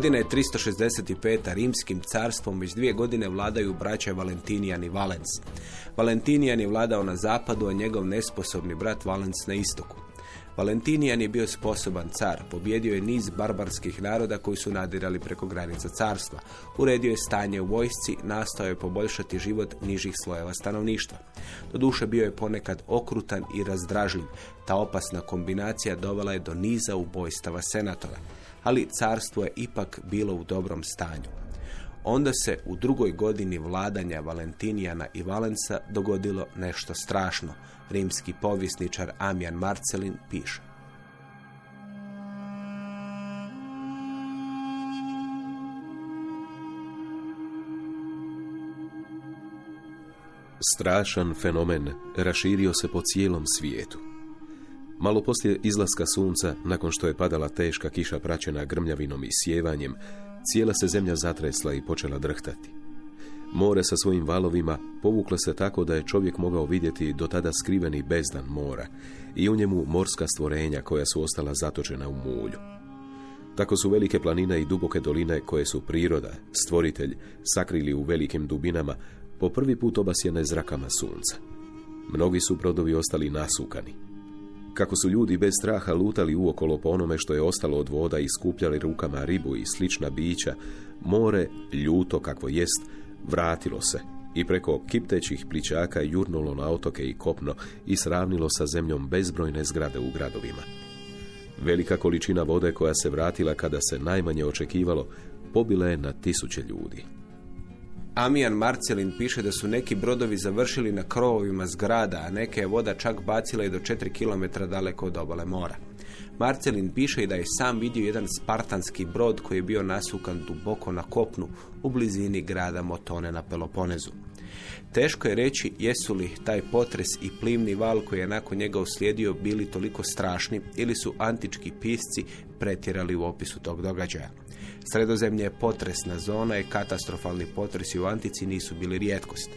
Godina je 365. a rimskim carstvom već dvije godine vladaju braća Valentinijan i Valens. Valentinijan je vladao na zapadu, a njegov nesposobni brat Valens na istoku. Valentinijan je bio sposoban car, pobjedio je niz barbarskih naroda koji su nadirali preko granica carstva. Uredio je stanje u vojsci, nastao je poboljšati život nižih slojeva stanovništva. Doduše bio je ponekad okrutan i razdražljiv. Ta opasna kombinacija dovela je do niza ubojstava senatora. Ali carstvo je ipak bilo u dobrom stanju. Onda se u drugoj godini vladanja Valentinijana i Valensa dogodilo nešto strašno. Rimski povjesničar Amijan Marcelin piše. Strašan fenomen raširio se po cijelom svijetu. Malo poslije izlaska sunca, nakon što je padala teška kiša praćena grmljavinom i sjevanjem, cijela se zemlja zatresla i počela drhtati. More sa svojim valovima povuklo se tako da je čovjek mogao vidjeti do tada skriveni bezdan mora i u njemu morska stvorenja koja su ostala zatočena u mulju. Tako su velike planine i duboke doline koje su priroda, stvoritelj, sakrili u velikim dubinama, po prvi put obasjene zrakama sunca. Mnogi su brodovi ostali nasukani. Kako su ljudi bez straha lutali uokolo po onome što je ostalo od voda i skupljali rukama ribu i slična bića, more, ljuto kakvo jest, vratilo se i preko kiptećih pličaka jurnulo na otoke i kopno i sravnilo sa zemljom bezbrojne zgrade u gradovima. Velika količina vode koja se vratila kada se najmanje očekivalo, pobila je na tisuće ljudi. Amijan Marcelin piše da su neki brodovi završili na krovovima zgrada, a neke je voda čak bacila i do 4 km daleko od obale mora. Marcelin piše i da je sam vidio jedan spartanski brod koji je bio nasukan duboko na kopnu u blizini grada Motone na Peloponezu. Teško je reći jesu li taj potres i plimni val koji je nakon njega uslijedio bili toliko strašni ili su antički pisci pretjerali u opisu tog događaja. Sredozemlje je potresna zona i katastrofalni potresi u antici nisu bili rijetkost.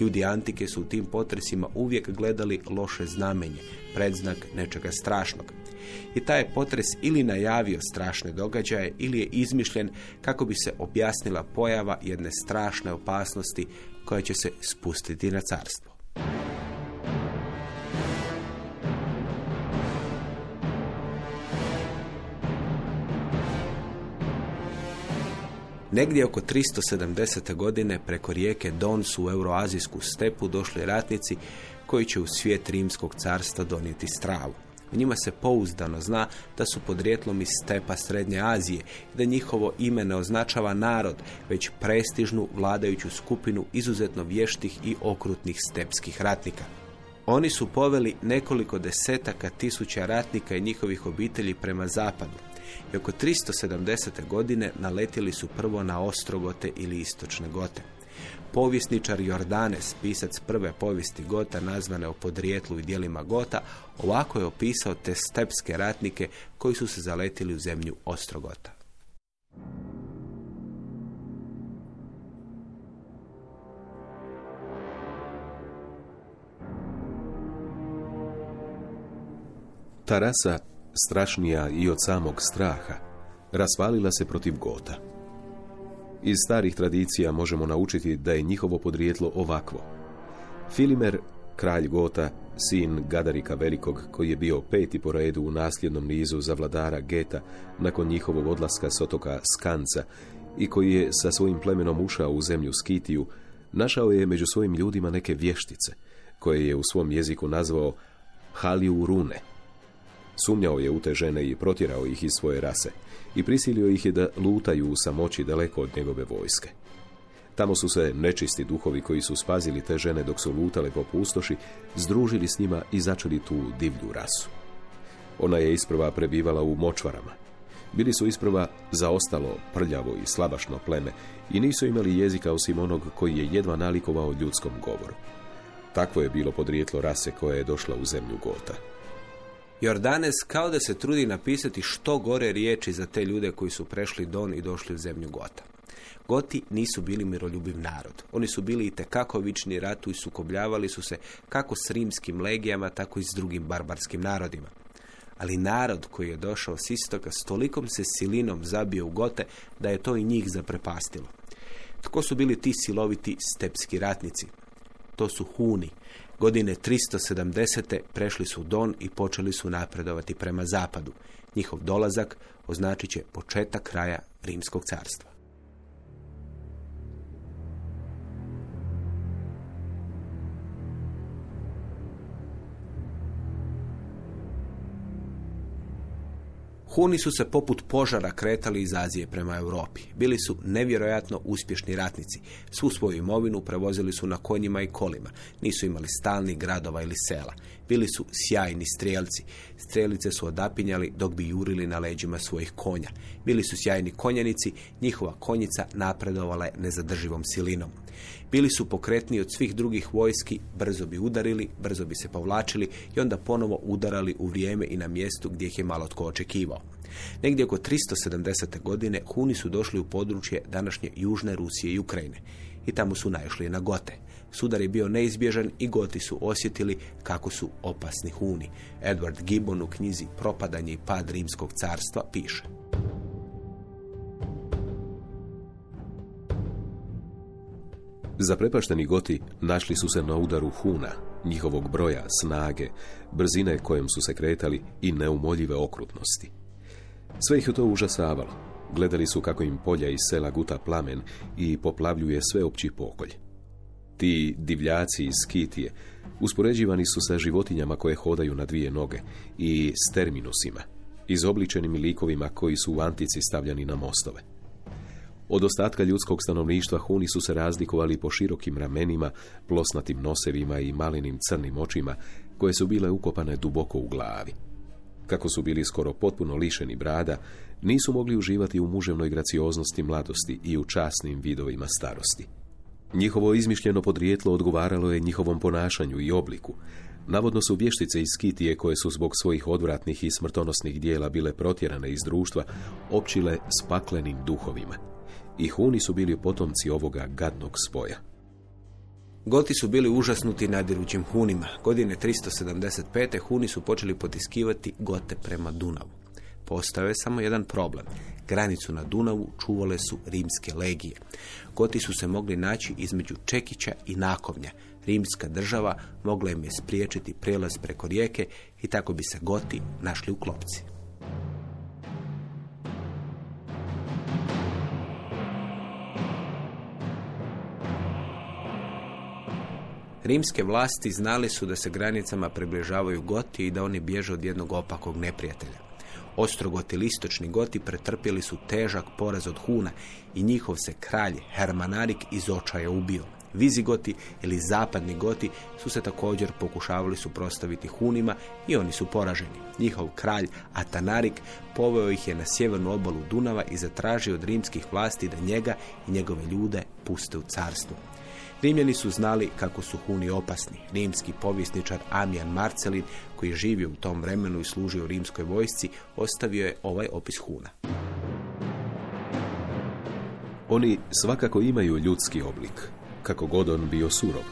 Ljudi antike su u tim potresima uvijek gledali loše znamenje, predznak nečega strašnog. I taj potres ili najavio strašne događaje ili je izmišljen kako bi se objasnila pojava jedne strašne opasnosti koja će se spustiti na carstvo. Negdje oko 370. godine preko rijeke Don su u euroazijsku stepu došli ratnici koji će u svijet rimskog carstva donijeti stravu. U njima se pouzdano zna da su podrijetlom iz stepa Srednje Azije i da njihovo ime ne označava narod, već prestižnu vladajuću skupinu izuzetno vještih i okrutnih stepskih ratnika. Oni su poveli nekoliko desetaka tisuća ratnika i njihovih obitelji prema zapadu i oko 370. godine naletili su prvo na Ostrogote ili Istočne Gote. Povjesničar Jordanes, pisac prve povijesti Gota nazvane o podrijetlu i dijelima Gota, ovako je opisao te stepske ratnike koji su se zaletili u zemlju Ostrogota. Ta rasa, strašnija i od samog straha, rasvalila se protiv Gota. Iz starih tradicija možemo naučiti da je njihovo podrijetlo ovakvo. Filimer, kralj Gota, sin Gadarika Velikog, koji je bio peti po redu u nasljednom nizu za vladara Geta nakon njihovog odlaska s otoka Skanca i koji je sa svojim plemenom ušao u zemlju Skitiju, našao je među svojim ljudima neke vještice, koje je u svom jeziku nazvao Haliju Rune. Sumnjao je u te žene i protjerao ih iz svoje rase i prisilio ih je da lutaju u samoći daleko od njegove vojske. Tamo su se nečisti duhovi koji su spazili te žene dok su lutale po pustoši, združili s njima i začeli tu divlju rasu. Ona je isprva prebivala u močvarama. Bili su isprva zaostalo, prljavo i slabašno pleme i nisu imali jezika osim onog koji je jedva nalikovao ljudskom govoru. Takvo je bilo podrijetlo rase koja je došla u zemlju Gota. Jordanes kao da se trudi napisati što gore riječi za te ljude koji su prešli Don i došli u zemlju Gota. Goti nisu bili miroljubiv narod. Oni su bili i tekako vični ratu i sukobljavali su se kako s rimskim legijama, tako i s drugim barbarskim narodima. Ali narod koji je došao s istoka s tolikom se silinom zabio u Gote da je to i njih zaprepastilo. Tko su bili ti siloviti stepski ratnici? To su Huni. Godine 370. prešli su Don i počeli su napredovati prema zapadu. Njihov dolazak označit će početak kraja Rimskog carstva. Huni su se poput požara kretali iz Azije prema Europi. Bili su nevjerojatno uspješni ratnici. Svu svoju imovinu prevozili su na konjima i kolima. Nisu imali stalnih gradova ili sela. Bili su sjajni strijelci. Strelice su odapinjali dok bi jurili na leđima svojih konja. Bili su sjajni konjanici, njihova konjica napredovala je nezadrživom silinom. Bili su pokretni od svih drugih vojski, brzo bi udarili, brzo bi se povlačili i onda ponovo udarali u vrijeme i na mjestu gdje ih je malo tko očekivao. Negdje oko 370. godine Huni su došli u područje današnje Južne Rusije i Ukrajine i tamo su naišli na Gote. Sudar je bio neizbježan i Goti su osjetili kako su opasni Huni. Edward Gibbon u knjizi Propadanje i pad Rimskog carstva piše. Zaprepašteni Goti našli su se na udaru Huna, njihovog broja, snage, brzine kojom su se kretali i neumoljive okrutnosti. Sve ih je to užasavalo. Gledali su kako im polja iz sela guta plamen i poplavljuje sveopći pokolj. Ti divljaci iz Skitije uspoređivani su sa životinjama koje hodaju na dvije noge i s terminusima, izobličenim likovima koji su u antici stavljani na mostove. Od ostatka ljudskog stanovništva Huni su se razlikovali po širokim ramenima, plosnatim nosevima i malinim crnim očima, koje su bile ukopane duboko u glavi. Kako su bili skoro potpuno lišeni brada, nisu mogli uživati u muževnoj gracioznosti mladosti i u časnim vidovima starosti. Njihovo izmišljeno podrijetlo odgovaralo je njihovom ponašanju i obliku. Navodno su vještice iz Skitije koje su zbog svojih odvratnih i smrtonosnih dijela bile protjerane iz društva, općile s paklenim duhovima. I Huni su bili potomci ovoga gadnog spoja. Goti su bili užasnuti nadirućim Hunima. Godine 375. Huni su počeli potiskivati Gote prema Dunavu. Postao je samo jedan problem. Granicu na Dunavu čuvale su rimske legije. Goti su se mogli naći između Čekića i Nakovnja. Rimska država mogla im je spriječiti prijelaz preko rijeke i tako bi se Goti našli u klopci. Rimske vlasti znali su da se granicama približavaju Goti i da oni bježe od jednog opakog neprijatelja. Ostrogoti ili istočni Goti pretrpjeli su težak poraz od Huna i njihov se kralj Hermanarik iz očaja ubio. Vizigoti ili zapadni Goti su se također pokušavali suprotstaviti Hunima i oni su poraženi. Njihov kralj Atanarik poveo ih je na sjevernu obalu Dunava i zatražio od rimskih vlasti da njega i njegove ljude puste u carstvo. Rimljani su znali kako su Huni opasni. Rimski povjesničar Amijan Marcelin, koji je živio u tom vremenu i služio u rimskoj vojsci, ostavio je ovaj opis Huna. Oni svakako imaju ljudski oblik, kako god on bio surov.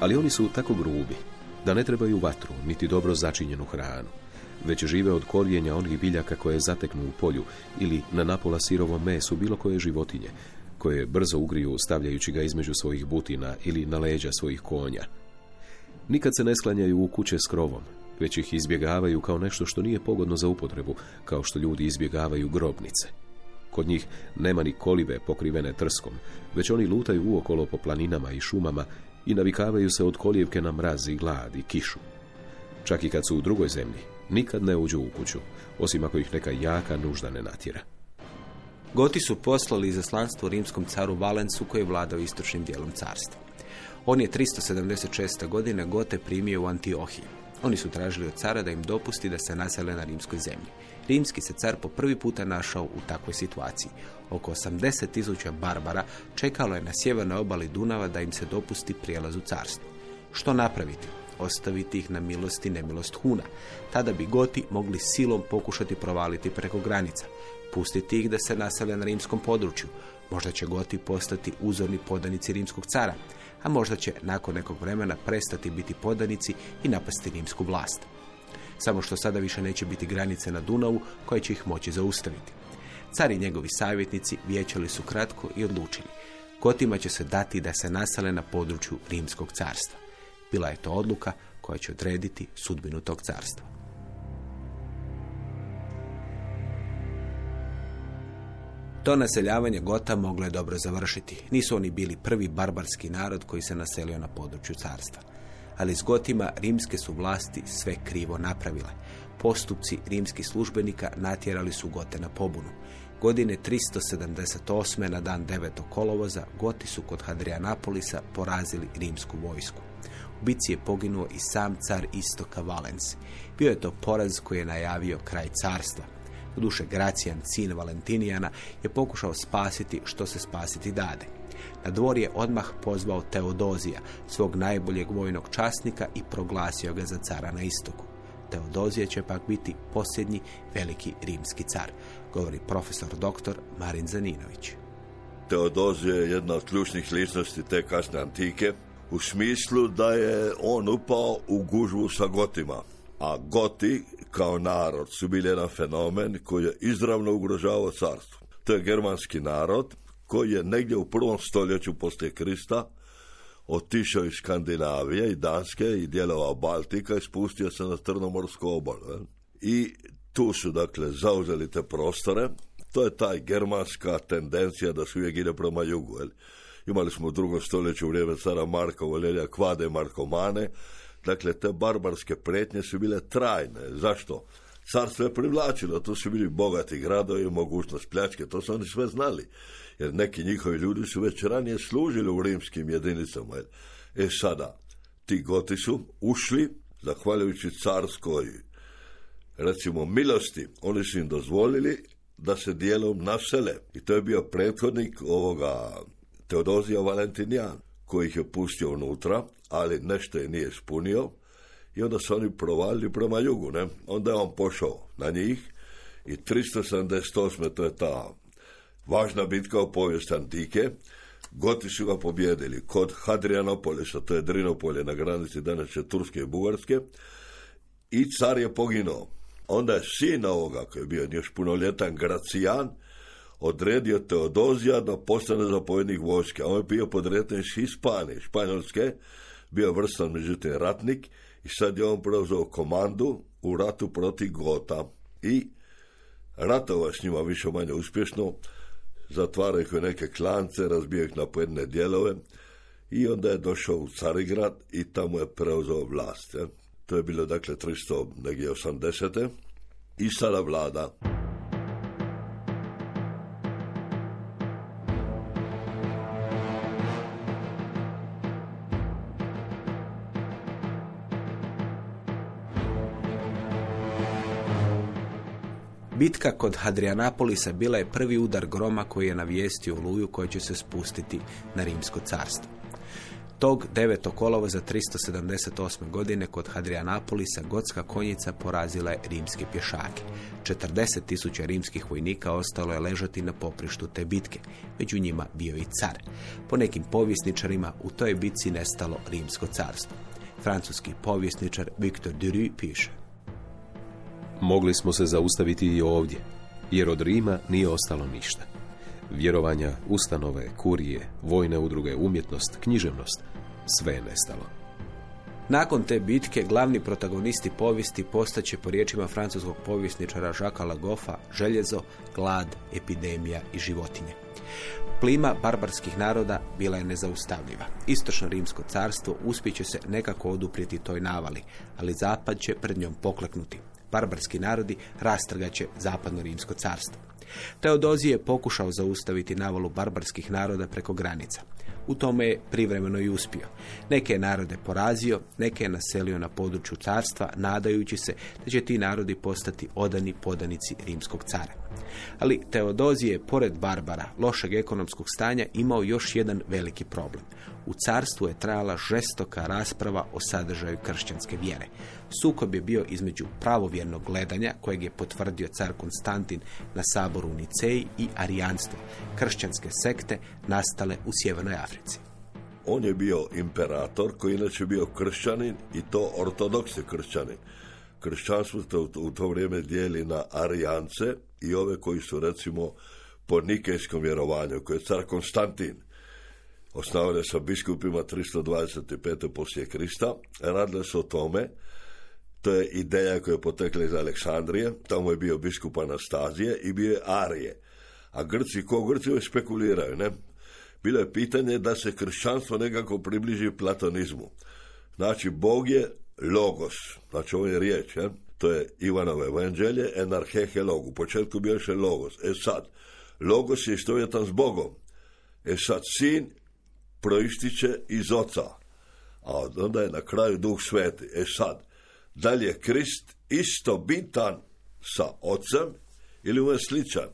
Ali oni su tako grubi, da ne trebaju vatru, niti dobro začinjenu hranu, već žive od korijenja onih biljaka koje zateknu u polju ili na napola sirovom mesu bilo koje životinje, koje brzo ugriju stavljajući ga između svojih butina ili na leđa svojih konja. Nikad se ne sklanjaju u kuće s krovom, već ih izbjegavaju kao nešto što nije pogodno za upotrebu, kao što ljudi izbjegavaju grobnice. Kod njih nema ni kolibe pokrivene trskom, već oni lutaju uokolo po planinama i šumama i navikavaju se od kolijevke na mraz i glad i kišu. Čak i kad su u drugoj zemlji, nikad ne uđu u kuću, osim ako ih neka jaka nužda ne natjera. Goti su poslali izaslanstvo rimskom caru Valencu koji je vladao istočnim dijelom carstva. On je 376. godine Gote primio u Antiohiji. Oni su tražili od cara da im dopusti da se nasele na rimskoj zemlji. Rimski se car po prvi puta našao u takvoj situaciji. Oko 80 tisuća barbara čekalo je na sjevernoj obali Dunava da im se dopusti prijelaz u carstvo. Što napraviti? Ostaviti ih na milost i nemilost Huna. Tada bi Goti mogli silom pokušati provaliti preko granica. Pustiti ih da se nasele na rimskom području. Možda će Goti postati uzorni podanici rimskog cara, a možda će nakon nekog vremena prestati biti podanici i napasti rimsku vlast. Samo što sada više neće biti granice na Dunavu koje će ih moći zaustaviti. Cari i njegovi savjetnici vijećali su kratko i odlučili. Gotima će se dati da se nasale na području Rimskog carstva. Bila je to odluka koja će odrediti sudbinu tog carstva. To naseljavanje Gota moglo je dobro završiti. Nisu oni bili prvi barbarski narod koji se naselio na području carstva. Ali s Gotima rimske su vlasti sve krivo napravile. Postupci rimskih službenika natjerali su Gote na pobunu. Godine 378. na dan 9. kolovoza Goti su kod Hadrianapolisa porazili rimsku vojsku. U bici je poginuo i sam car istoka Valens. Bio je to poraz koji je najavio kraj carstva. Duše Gracijan, sin Valentinijana, je pokušao spasiti što se spasiti dade. Na dvor je odmah pozvao Teodozija, svog najboljeg vojnog časnika i proglasio ga za cara na istoku. Teodozija će pak biti posljednji veliki rimski car, govori profesor dr. Marin Zaninović. Teodozija je jedna od ključnih ličnosti te kasne antike, u smislu da je on upao u gužvu sa Gotima. A Goti kao narod su bili jedan fenomen koji je izravno ugrožavao carstvo. To je germanski narod koji je negdje u prvom stoljeću poslije Krista otišao iz Skandinavije i Danske i dijelova Baltika i spustio se na Trnomorsku obalu. I tu su dakle zauzeli te prostore. To je taj germanska tendencija da su uvijek ide prema jugu. Imali smo u drugom stoljeću vrijeme cara Marka Valelija kvade Markomane. Dakle, te barbarske pretnje su bile trajne. Zašto? Carstvo je privlačilo, to su bili bogati gradovi, mogućnost pljačke, to su oni sve znali. Jer neki njihovi ljudi su već ranije služili u rimskim jedinicama. E sada, ti goti su ušli, zahvaljujući carskoj, recimo, milosti, oni su im dozvolili da se dijelom nasele. I to je bio prethodnik ovoga Teodozija Valentinijan, koji ih je pustio unutra, ali nešto je nije ispunio i onda su oni provalili prema jugu, ne? Onda je on pošao na njih i 378. to je ta važna bitka u povijesti antike, Goti su ga pobjedili kod Hadrianopolisa, to je Drinopolje na granici današnje Turske i Bugarske, i car je poginuo. Onda je sin ovoga, koji je bio još punoljetan Gracijan, odredio Teodozija da postane zapovjednik vojske. On je bio podretan iz Hispanije, Španjolske, bio vrstan međutim ratnik i sad je on preuzeo komandu u ratu protiv Gota i ratova s njima više manje uspješno, zatvaraju ih u neke klance, razbijaju ih na pojedine dijelove i onda je došao u Carigrad i tamo je preuzeo vlast. To je bilo dakle 300, negdje 80. I sada vlada. Bitka kod Hadrianapolisa bila je prvi udar groma koji je navijestio Luju koji će se spustiti na Rimsko carstvo. Tog 9. kolova za 378. godine kod Hadrianapolisa gotska konjica porazila je rimske pješake. 40 tisuća rimskih vojnika ostalo je ležati na poprištu te bitke. Među njima bio i car. Po nekim povjesničarima u toj bitci nestalo rimsko carstvo. Francuski povjesničar Victor Duruy piše. Mogli smo se zaustaviti i ovdje, jer od Rima nije ostalo ništa. Vjerovanja, ustanove, kurije, vojne udruge, umjetnost, književnost, sve je nestalo. Nakon te bitke glavni protagonisti povijesti postaće po riječima francuskog povjesničara Žaka Lagofa željezo, glad, epidemija i životinje. Plima barbarskih naroda bila je nezaustavljiva. Istočno rimsko carstvo uspjeće se nekako oduprijeti toj navali, ali zapad će pred njom pokleknuti. Barbarski narodi rastrgaće zapadno rimsko carstvo. Teodozije je pokušao zaustaviti navalu barbarskih naroda preko granica. U tome je privremeno i uspio. Neke je narode porazio, neke je naselio na području carstva, nadajući se da će ti narodi postati odani podanici rimskog cara. Ali Teodozije je, pored Barbara, lošeg ekonomskog stanja, imao još jedan veliki problem. U carstvu je trajala žestoka rasprava o sadržaju kršćanske vjere. Sukob je bio između pravovjernog gledanja, kojeg je potvrdio car Konstantin na saboru u Niceji, i arijanstvo, kršćanske sekte nastale u Sjevernoj Africi. On je bio imperator koji inače bio kršćanin i to ortodoksni kršćanin. Kršćanstvo se u- u to vrijeme dijeli na arijance i ove koji su recimo po nikejskom vjerovanju, koji je car Konstantin osnovane sa biskupima 325. poslije Krista. Radilo se o tome, to je ideja koja je potekla iz Aleksandrije, tamo je bio biskup Anastazije i bio je Arije. A Grci, ko Grci uvijek spekuliraju, ne? Bilo je pitanje da se kršćanstvo nekako približi platonizmu. Znači, Bog je logos, znači ovo je riječ, je? To je Ivanove evanđelje, enarhehe log, u početku bio je logos. E sad, logos je istovjetan s Bogom. E sad, sin proističe iz oca, a onda je na kraju duh sveti. E sad, da li je Krist isto bitan sa ocem ili mu je sličan?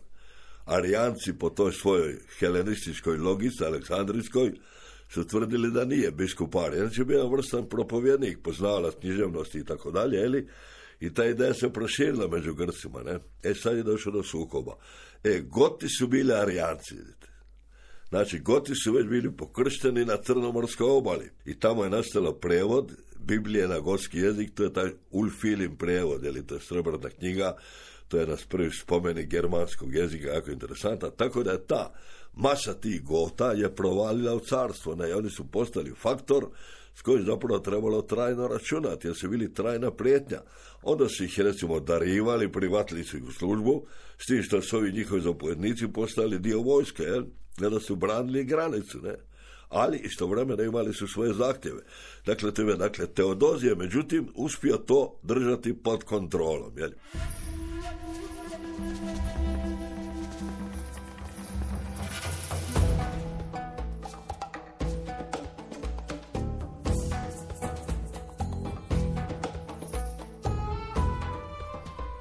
Arijanci po toj svojoj helenističkoj logici, aleksandrijskoj, su tvrdili da nije biskup Arijan, znači bio vrstan propovjednik, poznavalac književnosti i tako dalje, i ta ideja se proširila među Grcima, ne? E sad je došlo do sukoba. E, Goti su bili Arijanci, vidite. Znači, Goti su već bili pokršteni na Crnomorskoj obali. I tamo je nastalo prevod Biblije na gotski jezik, to je taj Ulfilin prevod, ili to je srebrna knjiga, to je nas prvi spomenik germanskog jezika, jako interesanta, tako da je ta masa tih Gota je provalila u carstvo, ne, i oni su postali faktor s kojim zapravo trebalo trajno računati, jer su bili trajna prijetnja. Onda su ih, recimo, darivali, privatili su ih u službu, s tim što su ovi njihovi zapovjednici postali dio vojske, jel? Ne da su branili granicu, ne? ali istovremeno imali su svoje zahtjeve. Dakle, tebe, dakle, Teodozije, međutim, uspio to držati pod kontrolom. Jel?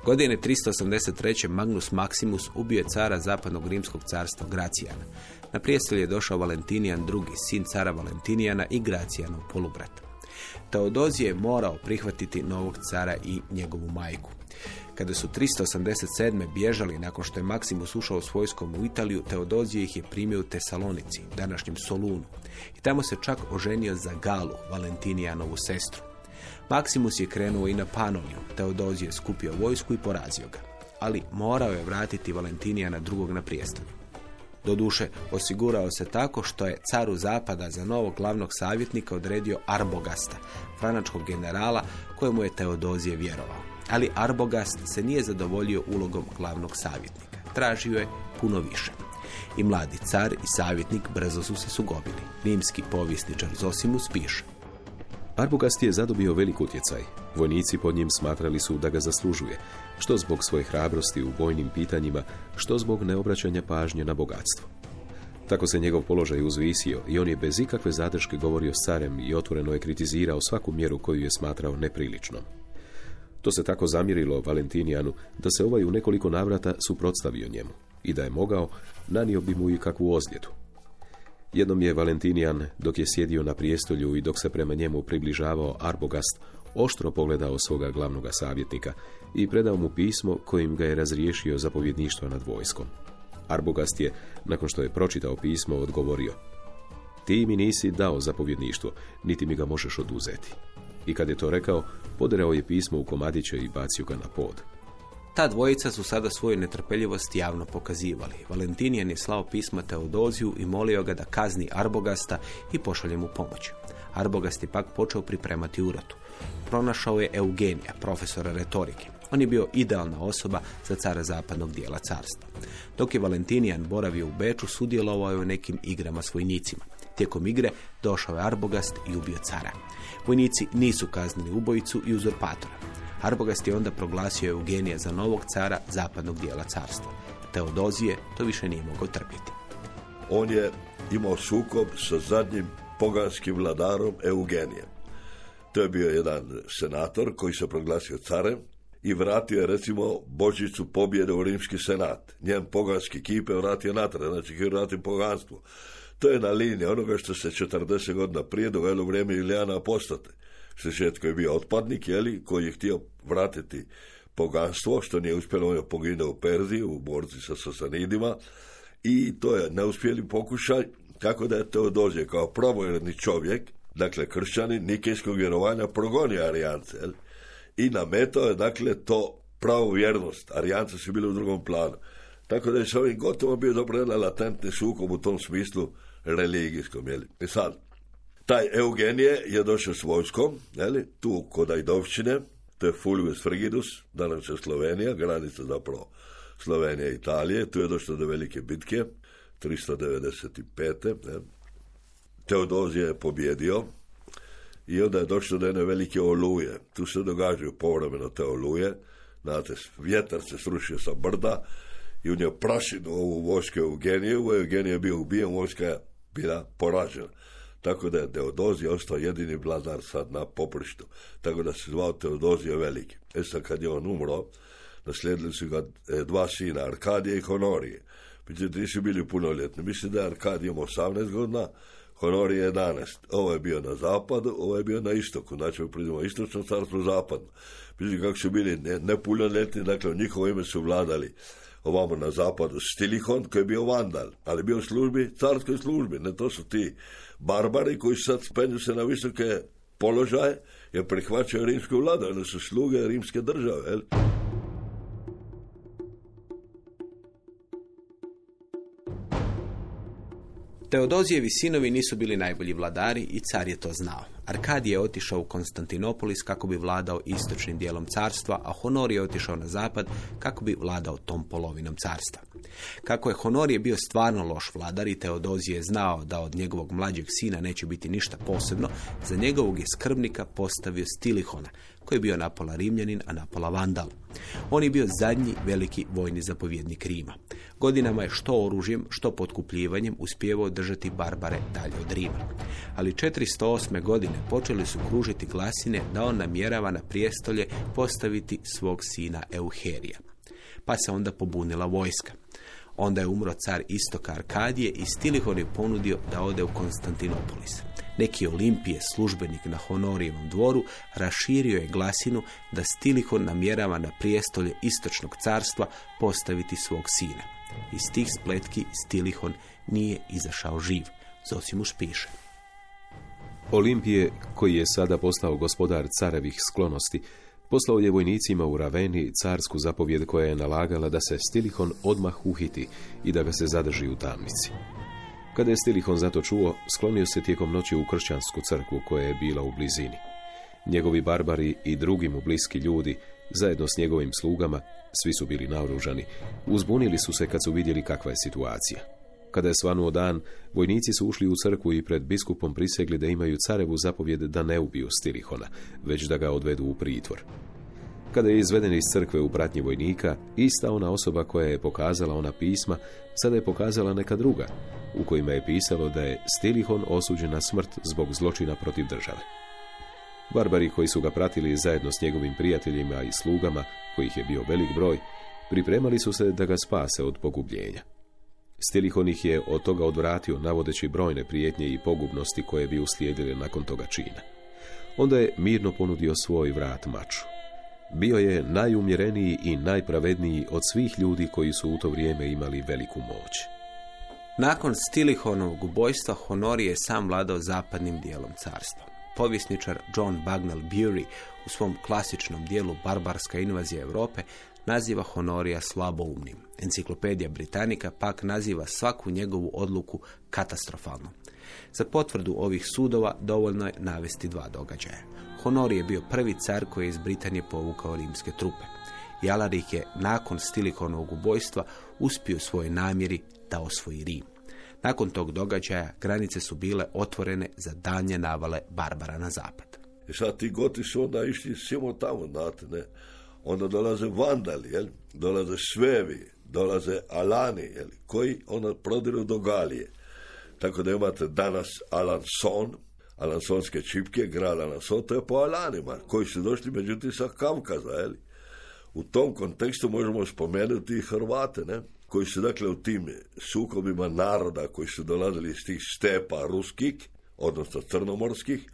Godine 383. Magnus Maximus ubio je cara zapadnog rimskog carstva Gracijana. Na prijestolje je došao Valentinijan II, sin cara Valentinijana i Gracijanov polubrat. Teodozije je morao prihvatiti novog cara i njegovu majku. Kada su 387. bježali nakon što je Maksimus ušao s vojskom u Italiju, Teodozije ih je primio u Tesalonici, današnjem Solunu. I tamo se čak oženio za Galu, Valentinijanovu sestru. Maksimus je krenuo i na Panoviju. Teodozije je skupio vojsku i porazio ga. Ali morao je vratiti Valentinijana drugog na prijestolje. Doduše, osigurao se tako što je caru zapada za novog glavnog savjetnika odredio Arbogasta, franačkog generala kojemu je Teodozije vjerovao. Ali Arbogast se nije zadovoljio ulogom glavnog savjetnika. Tražio je puno više. I mladi car i savjetnik brzo su se sugobili. Rimski povjesničar Zosimus piše. Arbogast je zadobio velik utjecaj. Vojnici pod njim smatrali su da ga zaslužuje, što zbog svoje hrabrosti u vojnim pitanjima, što zbog neobraćanja pažnje na bogatstvo. Tako se njegov položaj uzvisio i on je bez ikakve zadrške govorio s carem i otvoreno je kritizirao svaku mjeru koju je smatrao nepriličnom. To se tako zamjerilo Valentinijanu da se ovaj u nekoliko navrata suprotstavio njemu i da je mogao, nanio bi mu i kakvu ozljedu. Jednom je Valentinijan, dok je sjedio na prijestolju i dok se prema njemu približavao Arbogast, oštro pogledao svoga glavnoga savjetnika i predao mu pismo kojim ga je razriješio zapovjedništva nad vojskom. Arbogast je, nakon što je pročitao pismo, odgovorio Ti mi nisi dao zapovjedništvo, niti mi ga možeš oduzeti. I kad je to rekao, poderao je pismo u komadiće i bacio ga na pod. Ta dvojica su sada svoju netrpeljivost javno pokazivali. Valentinijan je slao pisma Teodoziju i molio ga da kazni Arbogasta i pošalje mu pomoć. Arbogast je pak počeo pripremati urotu. Pronašao je Eugenija, profesora retorike. On je bio idealna osoba za cara zapadnog dijela carstva. Dok je Valentinijan boravio u Beču, sudjelovao je u nekim igrama s vojnicima. Tijekom igre došao je Arbogast i ubio cara. Vojnici nisu kaznili ubojicu i uzurpatora. Arbogast je onda proglasio Eugenija za novog cara zapadnog dijela carstva. Teodozije to više nije mogao trpiti. On je imao sukob sa zadnjim poganskim vladarom Eugenijem. To je bio jedan senator koji se proglasio carem i vratio je recimo Božicu pobjede u rimski senat. Njen poganski kipe vratio natrag, znači je vratio poganstvo. To je na liniji onoga što se 40 godina prije dogodilo u vrijeme Ilijana apostate. Šešetko je bio otpadnik, jeli, koji je htio vratiti poganstvo, što nije uspjelo, on je poginuo u Perziji, u borci sa Sasanidima, i to je neuspjeli pokušaj, tako da je Teodozije kao pravojredni čovjek, dakle kršćani nikejskog vjerovanja, progoni Arijance, jel? i nametao je, dakle, to pravu vjernost. Arijance su bili u drugom planu. Tako da je s ovim gotovo bio dobro jedan latentni sukob u tom smislu religijskom, jeli. I sad, taj Eugenije je došao s vojskom, jeli, tu kod Ajdovčine, to je Fulvius Frigidus, danas je Slovenija, granica zapravo Slovenija i Italije, tu je došlo do velike bitke, 395. Ne? Teodozije je pobjedio i onda je došlo do jedne velike oluje. Tu se događaju povremeno te oluje, znate, vjetar se srušio sa brda i u njoj prašinu ovu vojske Eugeniju, Eugenije je bio ubijen, vojska je bila poražena. Tako da je Teodozije ostao jedini vladar sad na poprištu. Tako da se zvao Teodozije Veliki. E sad kad je on umro, naslijedili su ga e, dva sina, Arkadije i Honorije. Međutim, nisu bili punoljetni. Mislim da je Arkadije imao 18 godina, Honorije 11. Ovo je bio na zapadu, ovo je bio na istoku. Znači, pridimo istočno carstvo zapadno. Međutim, kako su bili ne, dakle, u njihovo ime su vladali ovamo na zapadu Stilihon, koji je bio vandal, ali bio u službi, carskoj službi. Ne, to su ti barbari koji sad penju se na visoke položaje, jer prihvaćaju rimsku vladu, oni su sluge rimske države. Jel? Teodozijevi sinovi nisu bili najbolji vladari i car je to znao. Arkadije je otišao u Konstantinopolis kako bi vladao istočnim dijelom carstva, a Honor je otišao na zapad kako bi vladao tom polovinom carstva. Kako je Honorije bio stvarno loš vladar i Teodozije je znao da od njegovog mlađeg sina neće biti ništa posebno, za njegovog je skrbnika postavio Stilihona, koji je bio napola Rimljanin, a napola Vandal. On je bio zadnji veliki vojni zapovjednik Rima. Godinama je što oružjem, što potkupljivanjem uspjevao držati Barbare dalje od Rima. Ali 408. godine počeli su kružiti glasine da on namjerava na prijestolje postaviti svog sina Euherija. Pa se onda pobunila vojska. Onda je umro car istoka Arkadije i Stilihon je ponudio da ode u Konstantinopolis. Neki Olimpije, službenik na Honorijevom dvoru, raširio je glasinu da Stilihon namjerava na prijestolje istočnog carstva postaviti svog sina. Iz tih spletki Stilihon nije izašao živ. Zosimus piše. Olimpije, koji je sada postao gospodar carevih sklonosti, poslao je vojnicima u Raveni carsku zapovjed koja je nalagala da se Stilihon odmah uhiti i da ga se zadrži u tamnici. Kada je Stilihon zato čuo, sklonio se tijekom noći u kršćansku crkvu koja je bila u blizini. Njegovi barbari i drugi mu bliski ljudi, zajedno s njegovim slugama, svi su bili naoružani, uzbunili su se kad su vidjeli kakva je situacija. Kada je svanuo dan, vojnici su ušli u crkvu i pred biskupom prisegli da imaju carevu zapovjed da ne ubiju Stilihona, već da ga odvedu u pritvor. Kada je izveden iz crkve u pratnji vojnika, ista ona osoba koja je pokazala ona pisma, sada je pokazala neka druga, u kojima je pisalo da je Stilihon osuđen na smrt zbog zločina protiv države. Barbari koji su ga pratili zajedno s njegovim prijateljima i slugama, kojih je bio velik broj, pripremali su se da ga spase od pogubljenja. Stilihon ih je od toga odvratio navodeći brojne prijetnje i pogubnosti koje bi uslijedile nakon toga čina. Onda je mirno ponudio svoj vrat maču. Bio je najumjereniji i najpravedniji od svih ljudi koji su u to vrijeme imali veliku moć. Nakon Stilihonovog ubojstva Honori je sam vladao zapadnim dijelom carstva. Povjesničar John Bagnall Bury u svom klasičnom dijelu Barbarska invazija Europe naziva Honorija slaboumnim. Enciklopedija Britanika pak naziva svaku njegovu odluku katastrofalnom. Za potvrdu ovih sudova dovoljno je navesti dva događaja. Honori je bio prvi car koji je iz Britanije povukao rimske trupe. I Alarik je nakon Stilikonovog ubojstva uspio u svojoj namjeri da osvoji Rim. Nakon tog događaja granice su bile otvorene za danje navale Barbara na zapad. I sad ti goti su onda išli svimo tamo, znate, ne. Onda dolaze vandali, jel? Dolaze svevi, dolaze alani, jel? Koji onda prodiru do Galije. Tako da imate danas Alanson, Alansonske čipke, grad Alanson, to je po Alanima, koji su došli međutim sa Kavkaza, jel? U tom kontekstu možemo spomenuti i Hrvate, ne? koji su dakle u tim sukobima naroda koji su dolazili iz tih stepa ruskih, odnosno crnomorskih,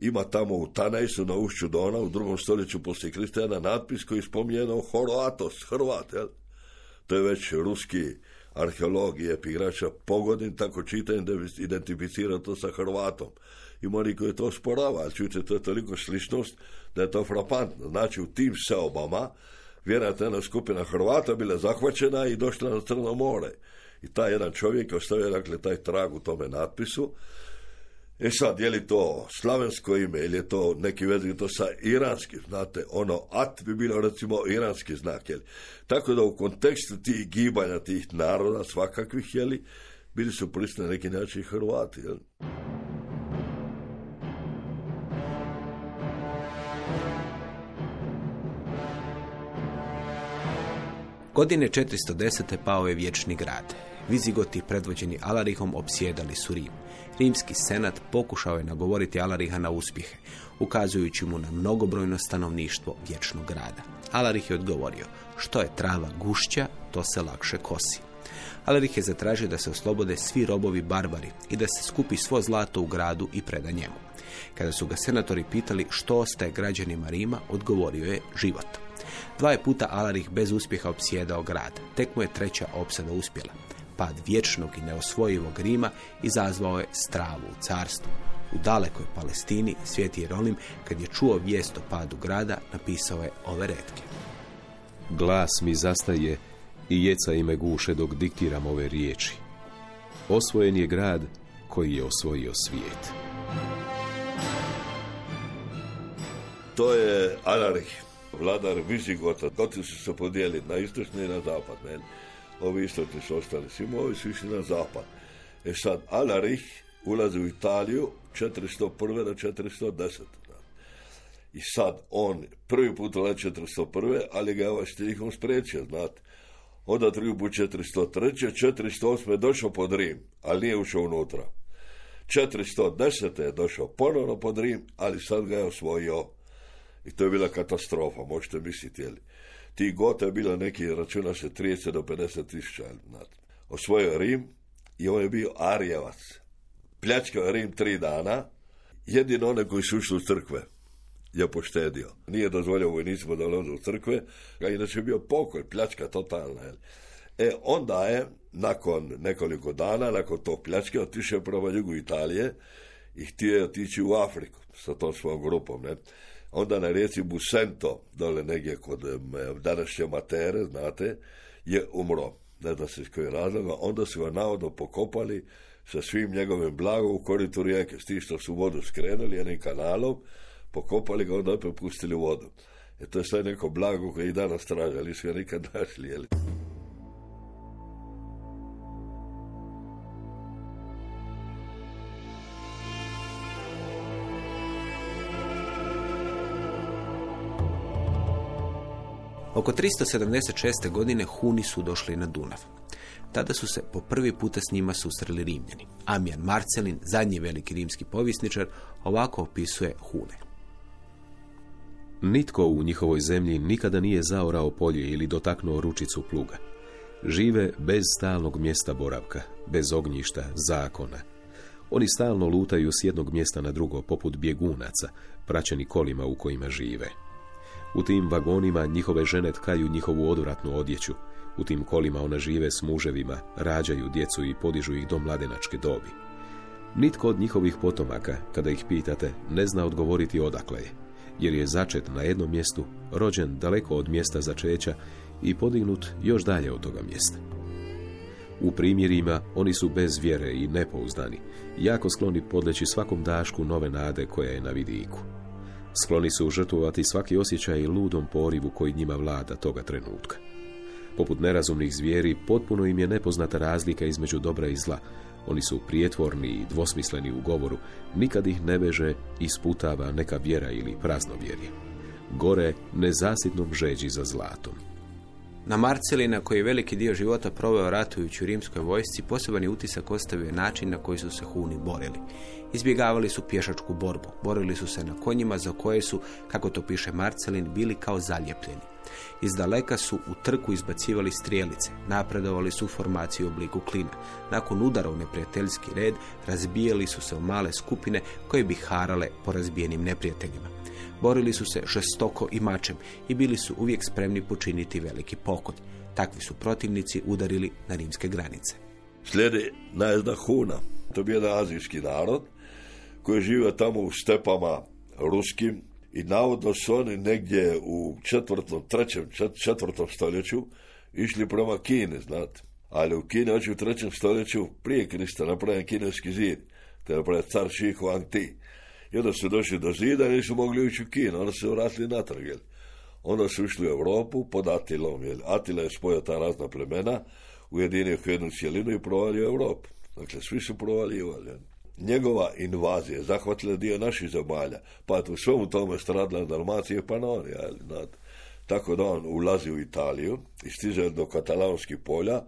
ima tamo u Tanajsu na ušću Dona u drugom stoljeću poslije Kristijana natpis koji spominje jedno Horvatos, Hrvat, jel? To je već ruski arheolog i epigrača pogodin, tako čita identificira to sa Hrvatom. Ima oni koji to sporava, ali čujte, to je toliko sličnost da je to frapantno. Znači, u tim seobama vjerojatno jedna skupina Hrvata bila zahvaćena i došla na Crno more. I taj jedan čovjek je ostavio dakle, taj trag u tome natpisu. E sad, je li to slavensko ime ili je to neki vezi to sa iranskim, znate, ono at bi bilo recimo iranski znak, jeli. Tako da u kontekstu tih gibanja tih naroda svakakvih, jeli, bili su prisutni neki način Hrvati, jeli. Godine 410. pao je vječni grad. Vizigoti predvođeni Alarihom opsjedali su Rim. Rimski senat pokušao je nagovoriti Alariha na uspjehe, ukazujući mu na mnogobrojno stanovništvo vječnog grada. Alarih je odgovorio, što je trava gušća, to se lakše kosi. Alarih je zatražio da se oslobode svi robovi barbari i da se skupi svo zlato u gradu i preda njemu. Kada su ga senatori pitali što ostaje građanima Rima, odgovorio je život. Dva je puta Alarih bez uspjeha opsjedao grad. Tek mu je treća opsada uspjela. Pad vječnog i neosvojivog Rima izazvao je stravu u carstvu. U dalekoj Palestini Sveti Jerolim, kad je čuo vijest o padu grada, napisao je ove retke. Glas mi zastaje i jeca ime guše dok diktiram ove riječi. Osvojen je grad koji je osvojio svijet. To je Alarih, vladar Vizigota. Goti su se podijelili na istočni i na zapad. Ovi istočni su ostali svima, ovi su išli na zapad. E sad, Alarih ulazi u Italiju 401. do 410. I sad on prvi put ulazi 401. ali ga je ovaj stihom spriječio, znate. Onda put 403. 408. je došao pod Rim, ali nije ušao unutra. 410. je došao ponovno pod Rim, ali sad ga je osvojio. I to je bila katastrofa, možete misliti, jeli. Ti gota je bilo neki, računa se 30 do 50 tisuća. Osvojio Rim i on je bio Arijevac. Pljačkao je Rim tri dana, jedino one koji su ušli u crkve je poštedio. Nije dozvolio vojnicima da ulaze u crkve, a inače je bio pokoj, pljačka totalna. E, onda je, nakon nekoliko dana, nakon tog pljačke, otišao prema jugu Italije i htio je otići u Afriku sa tom svojom grupom. Ne. Onda na rijeci Busento, dole negdje kod današnje matere, znate, je umro. Ne zna se iz kojeg razloga. Onda su ga navodno pokopali sa svim njegovim blagom u koritu rijeke. S što su vodu skrenuli jednim kanalom, pokopali ga, onda opet pustili vodu. E to je sve neko blago koje i danas traže, ali su ga nikad našli. Jeli. Oko 376. godine Huni su došli na Dunav. Tada su se po prvi puta s njima susreli Rimljani. Amijan Marcelin, zadnji veliki rimski povjesničar, ovako opisuje Hune. Nitko u njihovoj zemlji nikada nije zaorao polje ili dotaknuo ručicu pluga. Žive bez stalnog mjesta boravka, bez ognjišta, zakona. Oni stalno lutaju s jednog mjesta na drugo, poput bjegunaca, praćeni kolima u kojima žive. U tim vagonima njihove žene tkaju njihovu odvratnu odjeću. U tim kolima ona žive s muževima, rađaju djecu i podižu ih do mladenačke dobi. Nitko od njihovih potomaka, kada ih pitate, ne zna odgovoriti odakle je, jer je začet na jednom mjestu, rođen daleko od mjesta začeća i podignut još dalje od toga mjesta. U primjerima oni su bez vjere i nepouzdani, jako skloni podleći svakom dašku nove nade koja je na vidiku. Skloni su žrtvovati svaki osjećaj i ludom porivu koji njima vlada toga trenutka. Poput nerazumnih zvijeri, potpuno im je nepoznata razlika između dobra i zla. Oni su prijetvorni i dvosmisleni u govoru, nikad ih ne veže i sputava neka vjera ili praznovjerje. Gore nezasitnom žeđi za zlatom. Na Marcelina, koji je veliki dio života proveo ratujući u rimskoj vojsci, poseban je utisak ostavio način na koji su se Huni borili. Izbjegavali su pješačku borbu, borili su se na konjima za koje su, kako to piše Marcelin, bili kao zaljepljeni. Iz daleka su u trku izbacivali strijelice, napredovali su formaciju u obliku klina. Nakon udara u neprijateljski red, razbijali su se u male skupine koje bi harale po razbijenim neprijateljima. Borili su se žestoko i mačem i bili su uvijek spremni počiniti veliki pokod. Takvi su protivnici udarili na rimske granice. Slijedi najezda Huna. To je jedan azijski narod koji žive tamo u stepama ruskim i navodno su oni negdje u četvrtom, trećem, četvrtom stoljeću išli prema Kini, znate. Ali u Kini, u trećem stoljeću prije Krista napravljen kineski zid. To je napravljen car Shi Huang Ti. I onda su došli do zida i nisu mogli ući u Kinu, onda su vratili natrag. Jel. Onda su išli u Europu pod Atilom. Jel. Atila je spojio ta razna plemena, ujedinio u jednu cijelinu i provalio Europu. Dakle, svi su provaljivali. Njegova invazija zahvatila dio naših zemalja, pa u svemu tome stradila Dalmacija i Panonija. Tako da on ulazi u Italiju i stiže do katalonskih polja,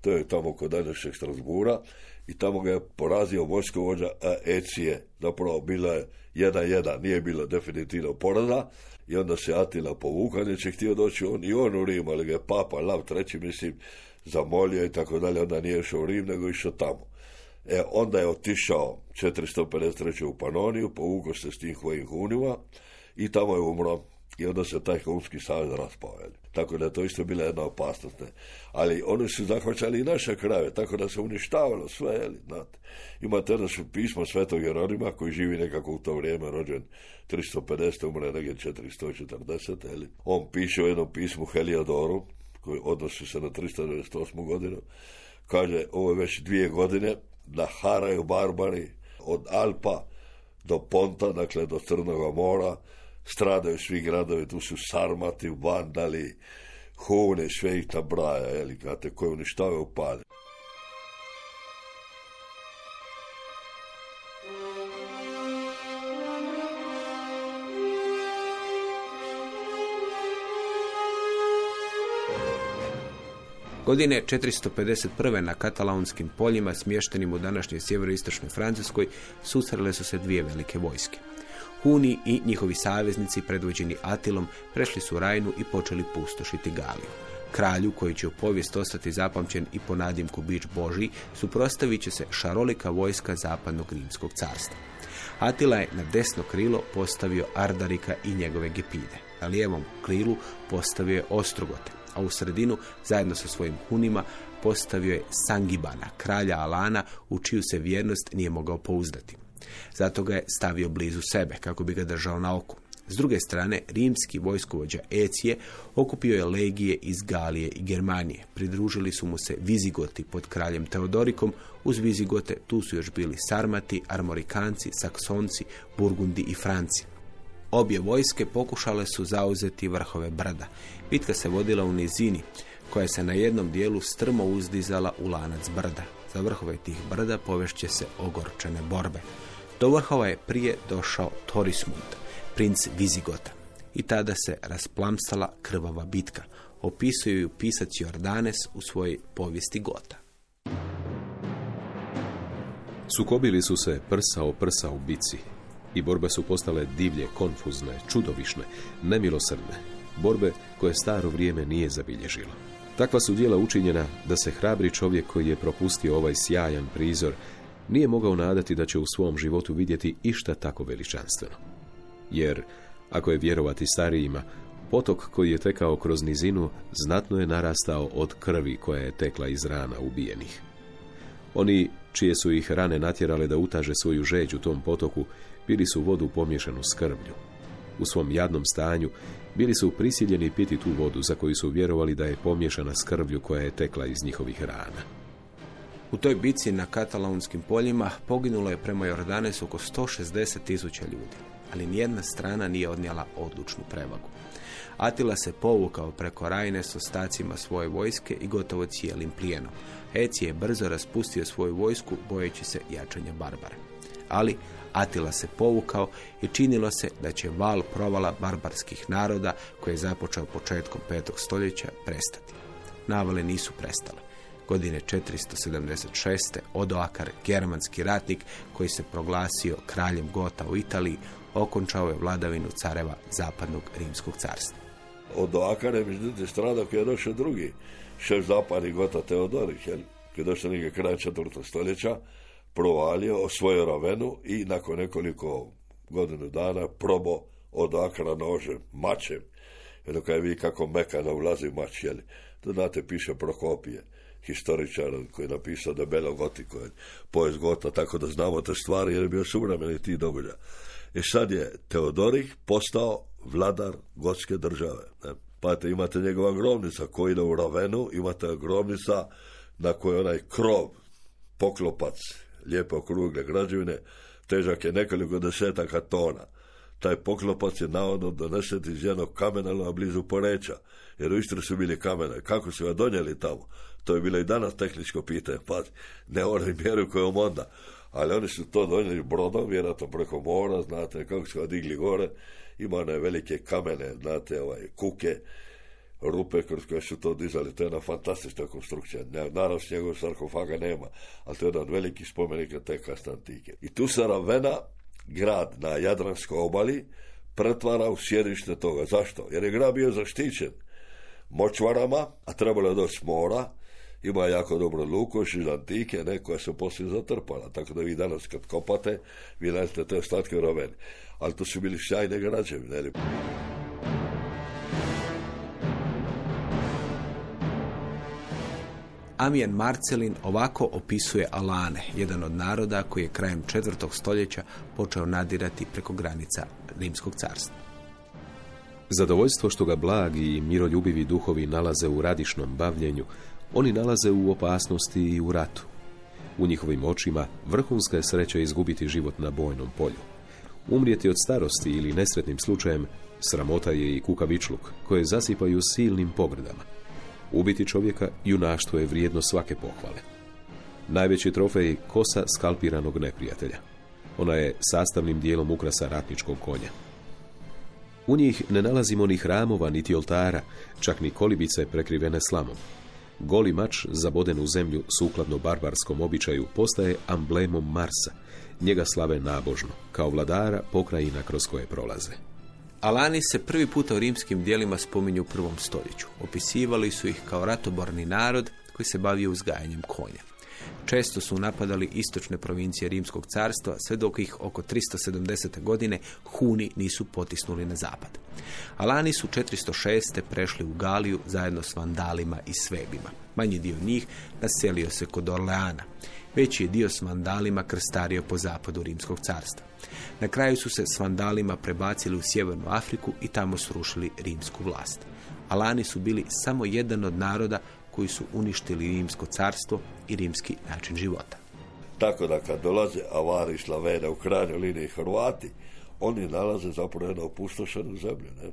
to je tamo kod današnjeg Strasbura, i tamo ga je porazio vojskovođa Ecije. Zapravo bila je jedan jedan, nije bilo definitivno poraza i onda se Atila povukao, je htio doći on i on u Rim, ali ga je papa Lav treći, mislim, zamolio i tako dalje, onda nije išao u Rim, nego išao tamo. E, onda je otišao 453. u Panoniju, povukao se s tim svojim hunima i tamo je umro i onda se taj Hunski savez raspao. Tako da je to isto bila jedna opasnost. Ali oni su zahvaćali i naše krave, tako da se uništavalo sve. Jeli, znate. Imate jedno su pismo Svetog Jeronima koji živi nekako u to vrijeme, rođen 350, umre negdje 440. Jeli. On piše u jednom pismu Heliodoru, koji odnosi se na 398. godinu. Kaže, ovo je već dvije godine da haraju barbari od Alpa do Ponta, dakle do Crnog mora, stradaju svi gradovi, tu su Sarmati, Vandali, Hune, sve braja, jeli, kate, koje uništavaju pale. Godine 451. na katalonskim poljima smještenim u današnjoj sjeveroistočnoj Francuskoj susrele su se dvije velike vojske. Huni i njihovi saveznici predvođeni Atilom prešli su Rajnu i počeli pustošiti Galiju. Kralju, koji će u povijest ostati zapamćen i po nadimku bić Božiji, suprostavit će se šarolika vojska zapadnog rimskog carstva. Atila je na desno krilo postavio Ardarika i njegove gepide. Na lijevom krilu postavio je Ostrogote, a u sredinu, zajedno sa svojim hunima, postavio je Sangibana, kralja Alana, u čiju se vjernost nije mogao pouzdati. Zato ga je stavio blizu sebe, kako bi ga držao na oku. S druge strane, rimski vojskovođa Ecije okupio je legije iz Galije i Germanije. Pridružili su mu se Vizigoti pod kraljem Teodorikom. Uz Vizigote tu su još bili Sarmati, Armorikanci, Saksonci, Burgundi i Franci. Obje vojske pokušale su zauzeti vrhove brda. Bitka se vodila u nizini, koja se na jednom dijelu strmo uzdizala u lanac brda. Za vrhove tih brda povešće se ogorčene borbe. Do vrhova je prije došao Torismund, princ Vizigota. I tada se rasplamsala krvava bitka. Opisuje ju pisac Jordanes u svojoj povijesti Gota. Sukobili su se prsa o prsa u bici i borbe su postale divlje, konfuzne, čudovišne, nemilosrdne. Borbe koje staro vrijeme nije zabilježilo. Takva su dijela učinjena da se hrabri čovjek koji je propustio ovaj sjajan prizor nije mogao nadati da će u svom životu vidjeti išta tako veličanstveno. Jer, ako je vjerovati starijima, potok koji je tekao kroz nizinu znatno je narastao od krvi koja je tekla iz rana ubijenih. Oni, čije su ih rane natjerale da utaže svoju žeđ u tom potoku, bili su vodu pomješanu s krvlju. U svom jadnom stanju bili su prisiljeni piti tu vodu za koju su vjerovali da je pomješana s krvlju koja je tekla iz njihovih rana. U toj bici na katalonskim poljima poginulo je prema Jordanes oko 160 tisuća ljudi, ali nijedna strana nije odnijela odlučnu prevagu. Atila se povukao preko Rajne s ostacima svoje vojske i gotovo cijelim plijenom. Eci je brzo raspustio svoju vojsku bojeći se jačanja Barbara. Ali Atila se povukao i činilo se da će val provala barbarskih naroda koji je započeo početkom petog stoljeća prestati. Navale nisu prestale. Godine 476. Odoakar, germanski ratnik koji se proglasio kraljem Gota u Italiji, okončao je vladavinu careva zapadnog rimskog carstva. Odoakar je međutim stradao koji je došao drugi šef zapadnih Gota Teodorih, jel? koji je došao negdje kraj četvrtog stoljeća, provalio, osvojio Ravenu i nakon nekoliko godinu dana probo od akra nožem, mačem. Jer kaj vi kako mekano ulazi mač, jel? To znate, piše Prokopije, historičar koji je napisao debelo gotiko, povijest gota, tako da znamo te stvari jer je bio suvremeni ti događaja. I sad je Teodorih postao vladar gotske države. Ne? Pate, imate njegova grobnica koji ide u Ravenu, imate grobnica na kojoj onaj krov, poklopac, lijepo okrugle građevine, težak je nekoliko desetaka tona. Taj poklopac je navodno donesen iz jednog kamenala blizu Poreća, jer u Istri su bili kamene. Kako su ga donijeli tamo? To je bilo i danas tehničko pitanje. Pa ne onaj mjeru kojom onda. Ali oni su to donijeli brodom, vjerojatno preko mora, znate, kako su ga digli gore. Ima one velike kamene, znate, ovaj, kuke, rupe kroz koje su to dizali. To je jedna fantastična konstrukcija. Naravno, njegovog sarkofaga nema, ali to je jedan veliki spomenik te kasne antike. I tu se Ravena, grad na Jadranskoj obali, pretvara u sjedište toga. Zašto? Jer je grad bio zaštićen močvarama, a trebalo je doći mora, ima jako dobro luku iz antike, ne, koja se poslije zatrpala. Tako da vi danas kad kopate, vi nađete te ostatke u Raveni. Ali to su bili sjajne građevine. Amijan Marcelin ovako opisuje Alane, jedan od naroda koji je krajem četvrtog stoljeća počeo nadirati preko granica Rimskog carstva. Zadovoljstvo što ga blagi i miroljubivi duhovi nalaze u radišnom bavljenju, oni nalaze u opasnosti i u ratu. U njihovim očima vrhunska je sreća izgubiti život na bojnom polju. Umrijeti od starosti ili nesretnim slučajem sramota je i kukavičluk koje zasipaju silnim pogrdama. Ubiti čovjeka junaštvo je vrijedno svake pohvale. Najveći trofej kosa skalpiranog neprijatelja. Ona je sastavnim dijelom ukrasa ratničkog konja. U njih ne nalazimo ni hramova, niti oltara, čak ni kolibice prekrivene slamom. Goli mač, zaboden u zemlju sukladno barbarskom običaju, postaje amblemom Marsa. Njega slave nabožno, kao vladara pokrajina kroz koje prolaze. Alani se prvi puta u rimskim dijelima spominju u prvom stoljeću. Opisivali su ih kao ratoborni narod koji se bavio uzgajanjem konja. Često su napadali istočne provincije Rimskog carstva, sve dok ih oko 370. godine Huni nisu potisnuli na zapad. Alani su 406. prešli u Galiju zajedno s Vandalima i Svebima. Manji dio njih naselio se kod Orleana. Veći je dio s Vandalima krstario po zapadu Rimskog carstva. Na kraju su se s Vandalima prebacili u Sjevernu Afriku i tamo srušili rimsku vlast. Alani su bili samo jedan od naroda koji su uništili rimsko carstvo i rimski način života. Tako da kad dolaze avari Slavene u krajnjoj liniji Hrvati, oni nalaze zapravo jednu opustošenu zemlju, ne?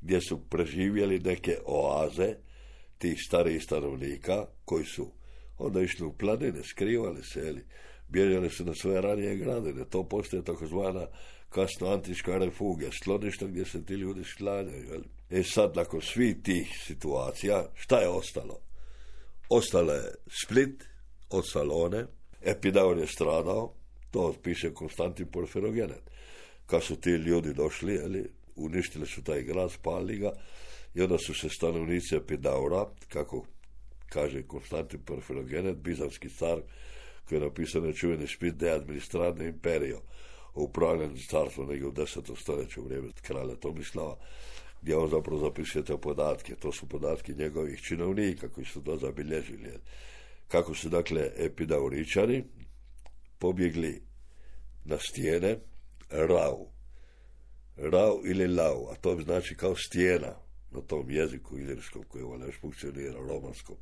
gdje su preživjeli neke oaze tih starijih stanovnika koji su onda išli u planine, skrivali se, jeli, bježali su na svoje ranije gradine. To postoje takozvana kasno antička refugija, skloništa gdje se ti ljudi sklanjaju. E sad, nakon svih tih situacija, šta je ostalo? Ostalo je Split od Salone, Epidaur je stradao, to piše Konstantin Porfirogenet. Kad su ti ljudi došli, jeli, uništili su taj grad, spali ga, i onda su se stanovnici Epidaura, kako kaže Konstantin Porfirogenet, bizanski car, koji je napisao nečuveni špit de administradne imperio, o upravljanju carstva negdje u desetom stoljeću u vrijeme kralja Tomislava, gdje on zapravo zapisuje te podatke. To su podatke njegovih činovnika koji su to zabilježili. kako su dakle epidauričani pobjegli na stijene rau. Rau ili lau, a to znači kao stijena na tom jeziku ilirskom koji ovo još funkcionira, romanskom.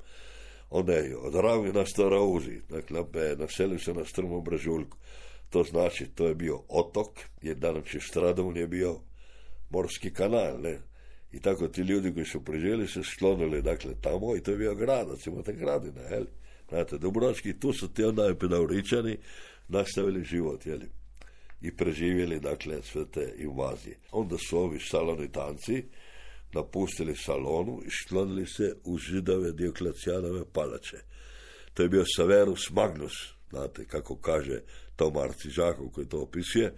Onda je od rau je nastao rauzi, dakle naselio se na strmom brežuljku. To znači, to je bio otok, jer današnji Stradon je bio morski kanal, ne? I tako ti ljudi koji su preživjeli se sklonili, dakle, tamo i to je bio grad, recimo te gradina, jel? Znate, Dubrovački, tu su ti onda epidauričani nastavili život, jel? I preživjeli, dakle, sve te invazije. Onda su ovi salonitanci napustili salonu i sklonili se u židove Dioklecijanove palače. To je bio Severus Magnus, znate, kako kaže Tomar Cižakov koji to opisuje,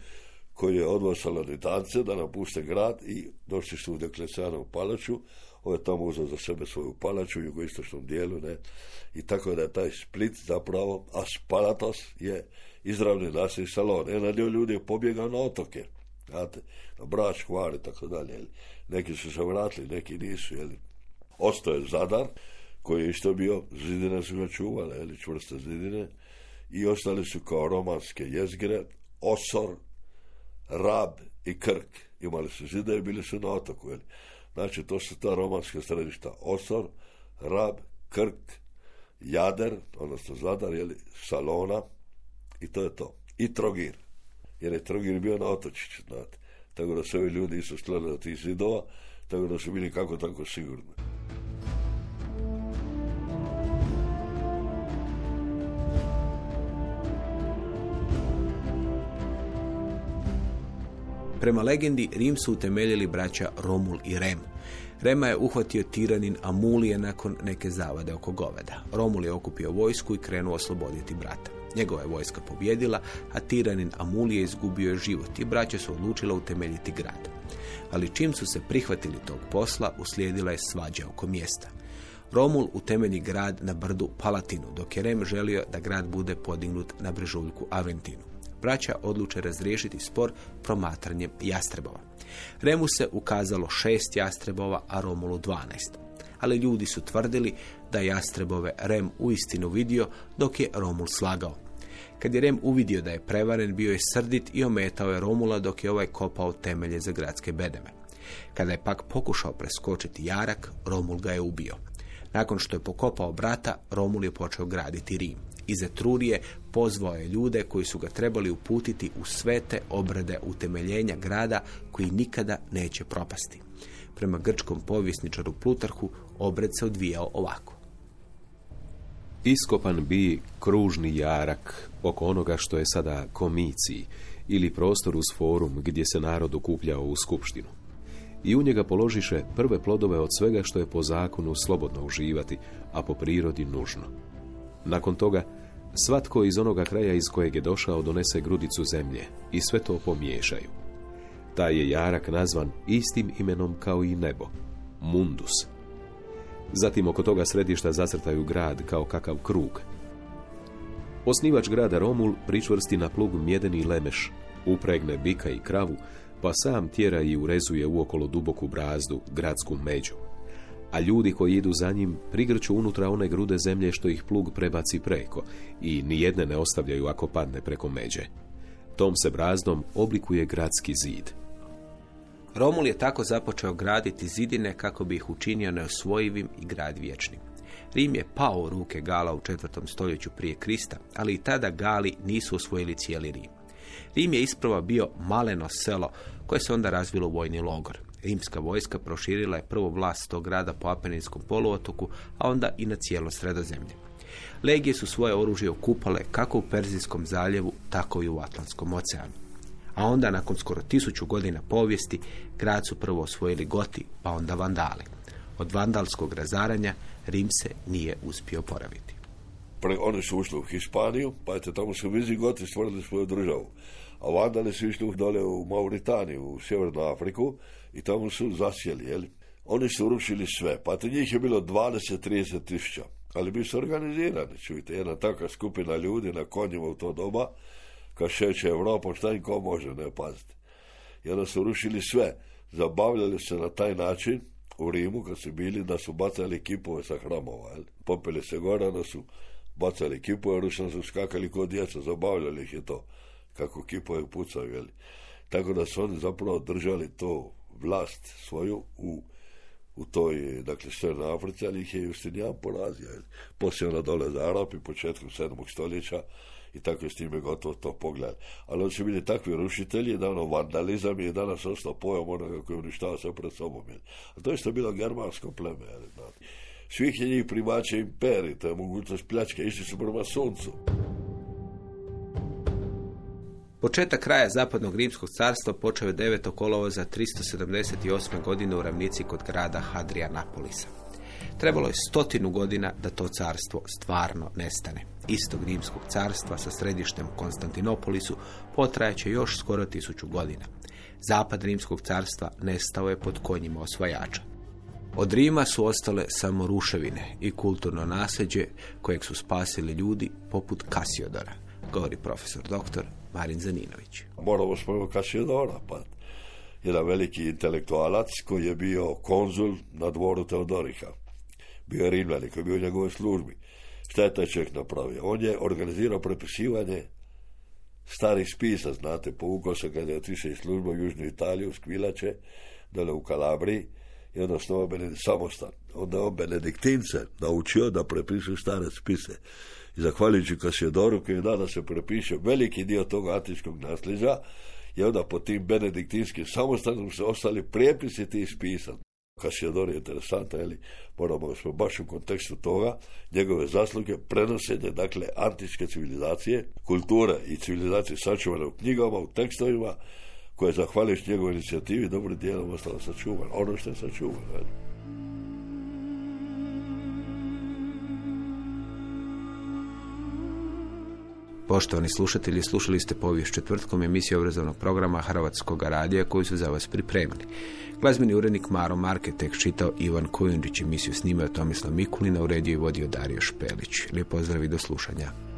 koji je odvao salonitance da napuste grad i došli su u Deklecijanovu palaču, on je tamo uzeo za sebe svoju palaču u jugoistočnom dijelu, ne, i tako da je taj Split zapravo, a Spalatos je izravni naselj salon. Jedan dio ljudi je pobjegao na otoke, znate, na Brač, Hvar i tako dalje, neki su se vratili, neki nisu, jeli. Ostao je Zadar, koji je isto bio, zidine su ga čuvale, jeli, čvrste zidine, i ostali su kao romanske jezgre, Osor, Rab i Krk. Imali su zide i bili su na otoku. Jel? Znači, to su ta romanska središta. Osor, Rab, Krk, Jader, odnosno Zadar, jeli, Salona i to je to. I Trogir. Jer je Trogir bio na otočiću, znate. Tako da su ovi ljudi isto sklonili od tih zidova, tako da su bili kako tako sigurni. Prema legendi, Rim su utemeljili braća Romul i Rem. Rema je uhvatio tiranin Amulije nakon neke zavade oko goveda. Romul je okupio vojsku i krenuo osloboditi brata. Njegova je vojska pobjedila, a tiranin Amulije izgubio je život i braća su odlučila utemeljiti grad. Ali čim su se prihvatili tog posla, uslijedila je svađa oko mjesta. Romul utemelji grad na brdu Palatinu, dok je Rem želio da grad bude podignut na brežuljku Aventinu braća odluče razriješiti spor promatranjem jastrebova. Remu se ukazalo šest jastrebova, a Romulu dvanaest. Ali ljudi su tvrdili da jastrebove Rem uistinu vidio dok je Romul slagao. Kad je Rem uvidio da je prevaren, bio je srdit i ometao je Romula dok je ovaj kopao temelje za gradske bedeme. Kada je pak pokušao preskočiti jarak, Romul ga je ubio. Nakon što je pokopao brata, Romul je počeo graditi Rim iz Etrurije pozvao je ljude koji su ga trebali uputiti u svete obrade utemeljenja grada koji nikada neće propasti. Prema grčkom povjesničaru Plutarhu obred se odvijao ovako. Iskopan bi kružni jarak oko onoga što je sada komiciji ili prostor uz forum gdje se narod okupljao u skupštinu. I u njega položiše prve plodove od svega što je po zakonu slobodno uživati, a po prirodi nužno. Nakon toga Svatko iz onoga kraja iz kojeg je došao donese grudicu zemlje i sve to pomiješaju. Taj je jarak nazvan istim imenom kao i nebo, Mundus. Zatim oko toga središta zacrtaju grad kao kakav krug. Osnivač grada Romul pričvrsti na plug mjedeni lemeš, upregne bika i kravu, pa sam tjera i urezuje uokolo duboku brazdu, gradsku među a ljudi koji idu za njim prigrću unutra one grude zemlje što ih plug prebaci preko i nijedne ne ostavljaju ako padne preko međe. Tom se brazdom oblikuje gradski zid. Romul je tako započeo graditi zidine kako bi ih učinio neosvojivim i grad vječnim. Rim je pao ruke Gala u četvrtom stoljeću prije Krista, ali i tada Gali nisu osvojili cijeli Rim. Rim je isprava bio maleno selo koje se onda razvilo u vojni logor. Rimska vojska proširila je prvo vlast tog grada po Apeninskom poluotoku, a onda i na cijelo sredozemlje. Legije su svoje oružje okupale kako u Perzijskom zaljevu, tako i u Atlantskom oceanu. A onda, nakon skoro tisuću godina povijesti, grad su prvo osvojili Goti, pa onda Vandali. Od vandalskog razaranja Rim se nije uspio poraviti. Pre, oni su ušli u Hispaniju, pa eto, tamo su Goti stvorili svoju državu. A Vandali su išli dole u Mauritaniju, u Sjevernu Afriku, i tamo su zasjeli, jeli. Oni su urušili sve, pa to njih je bilo 20-30 tisuća, ali bi su organizirani, čujte, jedna takva skupina ljudi na konjima u to doba, kad šeće Evropa, šta im ko može, ne pazite. I onda su rušili sve, zabavljali se na taj način, u Rimu kad su bili da su bacali kipove sa hramova, jel? popili se gore, onda su bacali kipove, Rušan su skakali kod djeca, zabavljali ih je to, kako kipove pucaju, jeli. Tako da su oni zapravo držali to vlast svoju u, u toj, dakle, Sjevernoj Africi, ali ih je Justinijan porazio. Poslije ona dole za Arapi, početkom 7. stoljeća, i tako je s time gotovo to pogled. Ali oni su bili takvi rušitelji da ono vandalizam je danas ostao pojam onoga koji uništava sve pred sobom. A to je isto bilo germansko pleme. znate. Svih je njih primače imperij, to je mogućnost pljačke, išli su prema suncu. Početak kraja zapadnog rimskog carstva počeo je 9. kolovoza 378. godine u ravnici kod grada Hadrianapolisa. Trebalo je stotinu godina da to carstvo stvarno nestane. Istog rimskog carstva sa središtem Konstantinopolisu potrajaće još skoro tisuću godina. Zapad rimskog carstva nestao je pod konjima osvajača. Od Rima su ostale samo ruševine i kulturno nasljeđe kojeg su spasili ljudi poput Kasiodora, govori profesor doktor Marin Zaninović. Moramo spomenuti Kasiodora, pa jedan veliki intelektualac koji je bio konzul na dvoru Teodoriha. Bio je Rimljanin koji je bio u njegovoj službi. Šta je taj čovjek napravio? On je organizirao prepisivanje starih spisa, znate, povukao se kada je otišao iz službe u Južnu Italiju, Skvilače, dole u Kalabriji, i onda osnovao samostan. Onda je on Benediktince naučio da prepisuju stare spise. I zahvaljujući Kasjedoru koji je da se prepiše veliki dio tog antičkog nasljeđa, i onda po tim benediktinskim samostanom se ostali prijepisi tih spisa. Kasjedor je interesantan, ali moramo smo baš u kontekstu toga, njegove zasluge prenosenje, dakle, antičke civilizacije, kulture i civilizacije sačuvane u knjigama, u tekstovima, koje je zahvaljujući njegovoj inicijativi dobrim dijelom ostalo sačuvano. Ono što je sačuvano. Poštovani slušatelji, slušali ste povijest četvrtkom emisije obrazovnog programa Hrvatskog radija koju su za vas pripremili. Glazbeni urednik Maro Marketek čitao Ivan Kojundžić, emisiju snimao Tomislav Mikulina, uredio i vodio Dario Špelić. Lijep pozdrav i do slušanja.